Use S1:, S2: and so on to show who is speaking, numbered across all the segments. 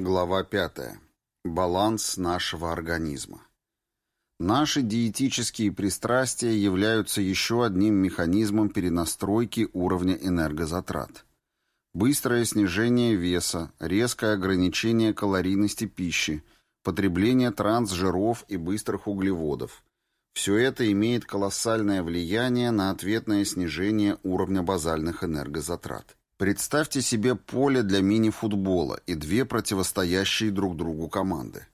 S1: Глава 5. Баланс нашего организма. Наши диетические пристрастия являются еще одним механизмом перенастройки уровня энергозатрат. Быстрое снижение веса, резкое ограничение калорийности пищи, потребление трансжиров и быстрых углеводов – все это имеет колоссальное влияние на ответное снижение уровня базальных энергозатрат. Представьте себе поле для мини-футбола и две противостоящие друг другу команды.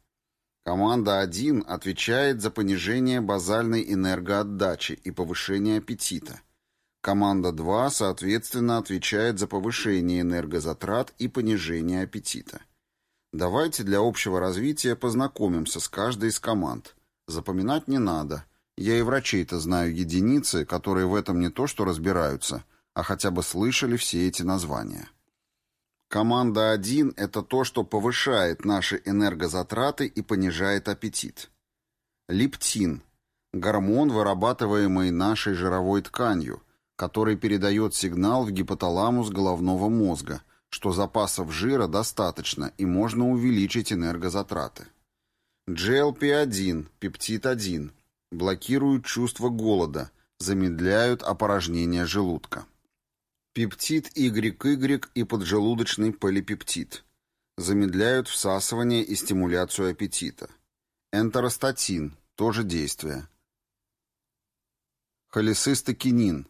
S1: Команда 1 отвечает за понижение базальной энергоотдачи и повышение аппетита. Команда 2, соответственно, отвечает за повышение энергозатрат и понижение аппетита. Давайте для общего развития познакомимся с каждой из команд. Запоминать не надо. Я и врачей-то знаю единицы, которые в этом не то что разбираются – а хотя бы слышали все эти названия. Команда 1 – это то, что повышает наши энергозатраты и понижает аппетит. Лептин – гормон, вырабатываемый нашей жировой тканью, который передает сигнал в гипоталамус головного мозга, что запасов жира достаточно и можно увеличить энергозатраты. GLP-1, пептид-1 – блокируют чувство голода, замедляют опорожнение желудка. Пептид YY и поджелудочный полипептид. Замедляют всасывание и стимуляцию аппетита. Энтеростатин. Тоже действие. Холецистокинин.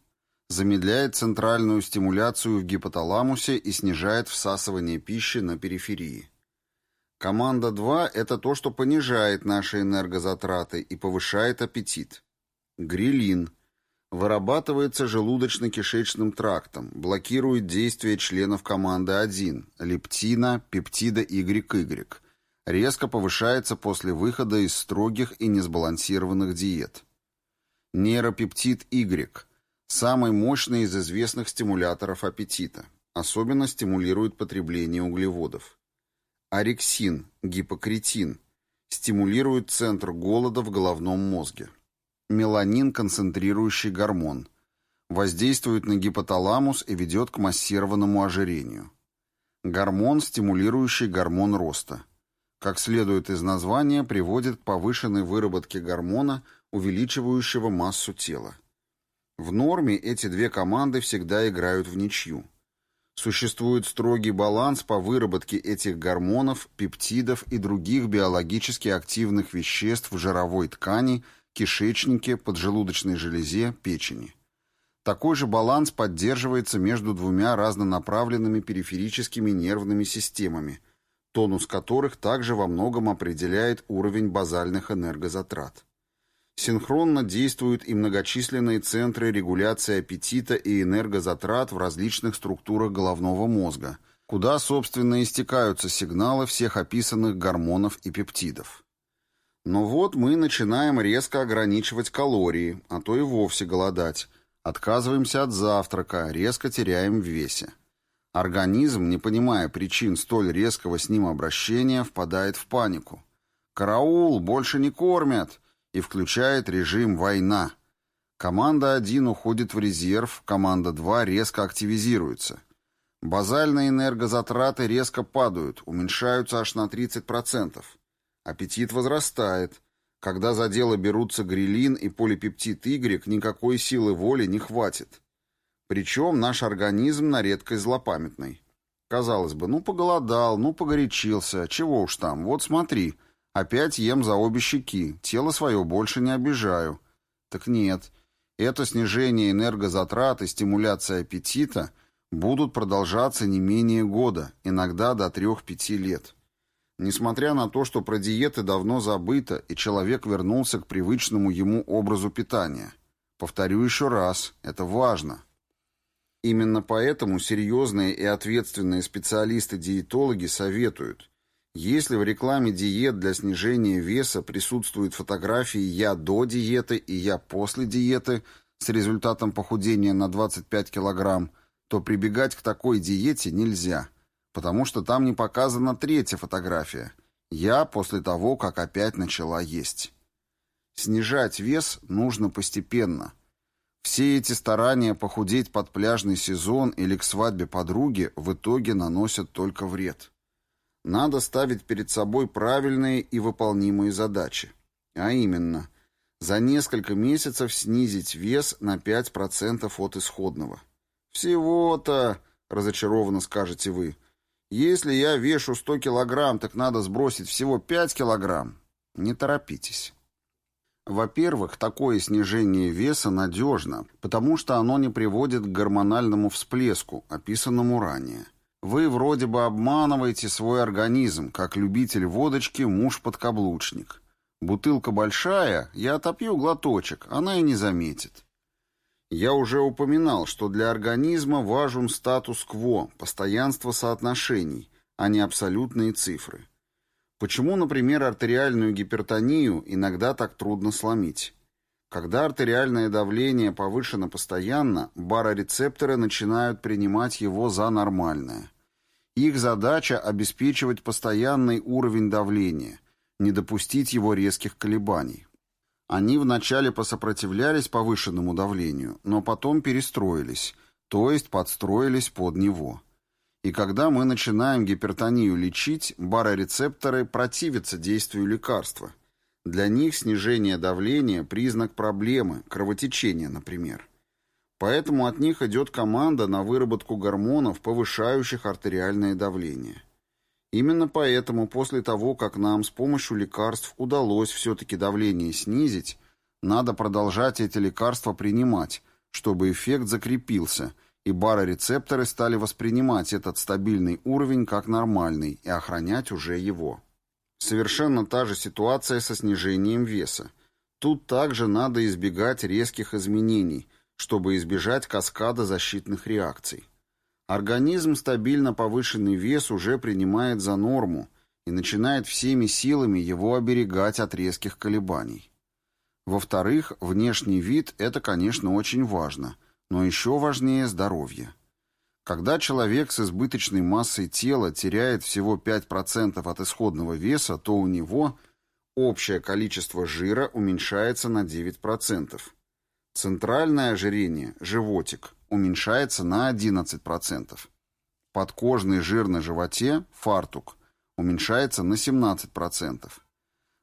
S1: Замедляет центральную стимуляцию в гипоталамусе и снижает всасывание пищи на периферии. Команда 2 – это то, что понижает наши энергозатраты и повышает аппетит. Грилин – Вырабатывается желудочно-кишечным трактом, блокирует действие членов команды 1, лептина, пептида YY. Резко повышается после выхода из строгих и несбалансированных диет. Нейропептид Y – самый мощный из известных стимуляторов аппетита. Особенно стимулирует потребление углеводов. Орексин, гипокретин – стимулирует центр голода в головном мозге. Меланин – концентрирующий гормон. Воздействует на гипоталамус и ведет к массированному ожирению. Гормон, стимулирующий гормон роста. Как следует из названия, приводит к повышенной выработке гормона, увеличивающего массу тела. В норме эти две команды всегда играют в ничью. Существует строгий баланс по выработке этих гормонов, пептидов и других биологически активных веществ в жировой ткани – кишечнике, поджелудочной железе, печени. Такой же баланс поддерживается между двумя разнонаправленными периферическими нервными системами, тонус которых также во многом определяет уровень базальных энергозатрат. Синхронно действуют и многочисленные центры регуляции аппетита и энергозатрат в различных структурах головного мозга, куда, собственно, истекаются сигналы всех описанных гормонов и пептидов. Но вот мы начинаем резко ограничивать калории, а то и вовсе голодать. Отказываемся от завтрака, резко теряем в весе. Организм, не понимая причин столь резкого с ним обращения, впадает в панику. «Караул! Больше не кормят!» и включает режим «война». Команда 1 уходит в резерв, команда 2 резко активизируется. Базальные энергозатраты резко падают, уменьшаются аж на 30%. Аппетит возрастает. Когда за дело берутся грилин и полипептид Y, никакой силы воли не хватит. Причем наш организм на редкость злопамятный. Казалось бы, ну поголодал, ну погорячился, чего уж там, вот смотри, опять ем за обе щеки, тело свое больше не обижаю. Так нет, это снижение энергозатрат и стимуляция аппетита будут продолжаться не менее года, иногда до 3-5 лет. Несмотря на то, что про диеты давно забыто, и человек вернулся к привычному ему образу питания. Повторю еще раз, это важно. Именно поэтому серьезные и ответственные специалисты-диетологи советуют, если в рекламе диет для снижения веса присутствуют фотографии «я до диеты» и «я после диеты» с результатом похудения на 25 килограмм, то прибегать к такой диете нельзя – потому что там не показана третья фотография. Я после того, как опять начала есть. Снижать вес нужно постепенно. Все эти старания похудеть под пляжный сезон или к свадьбе подруги в итоге наносят только вред. надо ставить перед собой правильные и выполнимые задачи. А именно, за несколько месяцев снизить вес на 5% от исходного. «Всего-то», — разочарованно скажете вы, — «если я вешу 100 килограмм, так надо сбросить всего 5 килограмм». Не торопитесь. Во-первых, такое снижение веса надежно, потому что оно не приводит к гормональному всплеску, описанному ранее. Вы вроде бы обманываете свой организм, как любитель водочки муж-подкаблучник. Бутылка большая, я отопью глоточек, она и не заметит. Я уже упоминал, что для организма важен статус-кво, постоянство соотношений, а не абсолютные цифры. Почему, например, артериальную гипертонию иногда так трудно сломить? Когда артериальное давление повышено постоянно, барорецепторы начинают принимать его за нормальное. Их задача – обеспечивать постоянный уровень давления, не допустить его резких колебаний. Они вначале посопротивлялись повышенному давлению, но потом перестроились, то есть подстроились под него. И когда мы начинаем гипертонию лечить, барорецепторы противятся действию лекарства. Для них снижение давления – признак проблемы, кровотечения, например. Поэтому от них идет команда на выработку гормонов, повышающих артериальное давление. Именно поэтому после того, как нам с помощью лекарств удалось все-таки давление снизить, надо продолжать эти лекарства принимать, чтобы эффект закрепился – и барорецепторы стали воспринимать этот стабильный уровень как нормальный и охранять уже его. Совершенно та же ситуация со снижением веса. Тут также надо избегать резких изменений, чтобы избежать каскада защитных реакций. Организм стабильно повышенный вес уже принимает за норму и начинает всеми силами его оберегать от резких колебаний. Во-вторых, внешний вид – это, конечно, очень важно – но еще важнее здоровье. Когда человек с избыточной массой тела теряет всего 5% от исходного веса, то у него общее количество жира уменьшается на 9%. Центральное ожирение, животик, уменьшается на 11%. Подкожный жир на животе, фартук, уменьшается на 17%.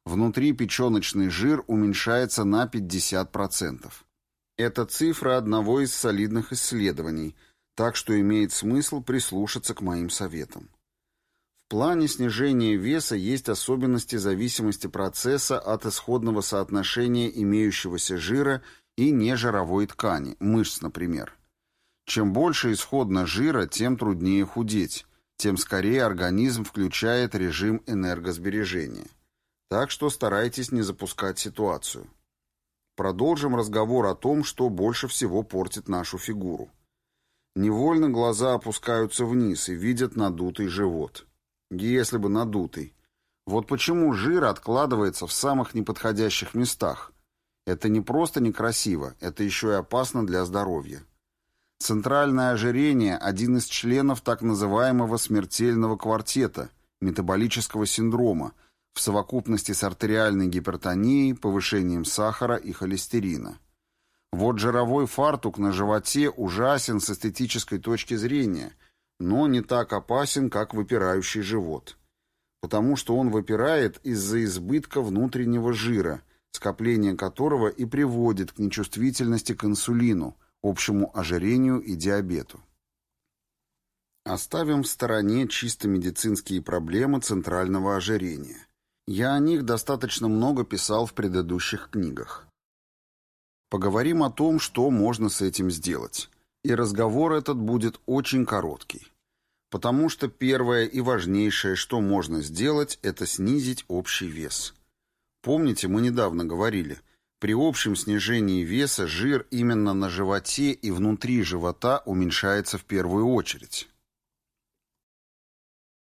S1: Внутри печеночный жир уменьшается на 50%. Это цифра одного из солидных исследований, так что имеет смысл прислушаться к моим советам. В плане снижения веса есть особенности зависимости процесса от исходного соотношения имеющегося жира и нежировой ткани, мышц, например. Чем больше исходно жира, тем труднее худеть, тем скорее организм включает режим энергосбережения. Так что старайтесь не запускать ситуацию. Продолжим разговор о том, что больше всего портит нашу фигуру. Невольно глаза опускаются вниз и видят надутый живот. Если бы надутый. Вот почему жир откладывается в самых неподходящих местах. Это не просто некрасиво, это еще и опасно для здоровья. Центральное ожирение – один из членов так называемого смертельного квартета, метаболического синдрома – в совокупности с артериальной гипертонией, повышением сахара и холестерина. Вот жировой фартук на животе ужасен с эстетической точки зрения, но не так опасен, как выпирающий живот. Потому что он выпирает из-за избытка внутреннего жира, скопление которого и приводит к нечувствительности к инсулину, общему ожирению и диабету. Оставим в стороне чисто медицинские проблемы центрального ожирения. Я о них достаточно много писал в предыдущих книгах. Поговорим о том, что можно с этим сделать. И разговор этот будет очень короткий. Потому что первое и важнейшее, что можно сделать, это снизить общий вес. Помните, мы недавно говорили, при общем снижении веса жир именно на животе и внутри живота уменьшается в первую очередь.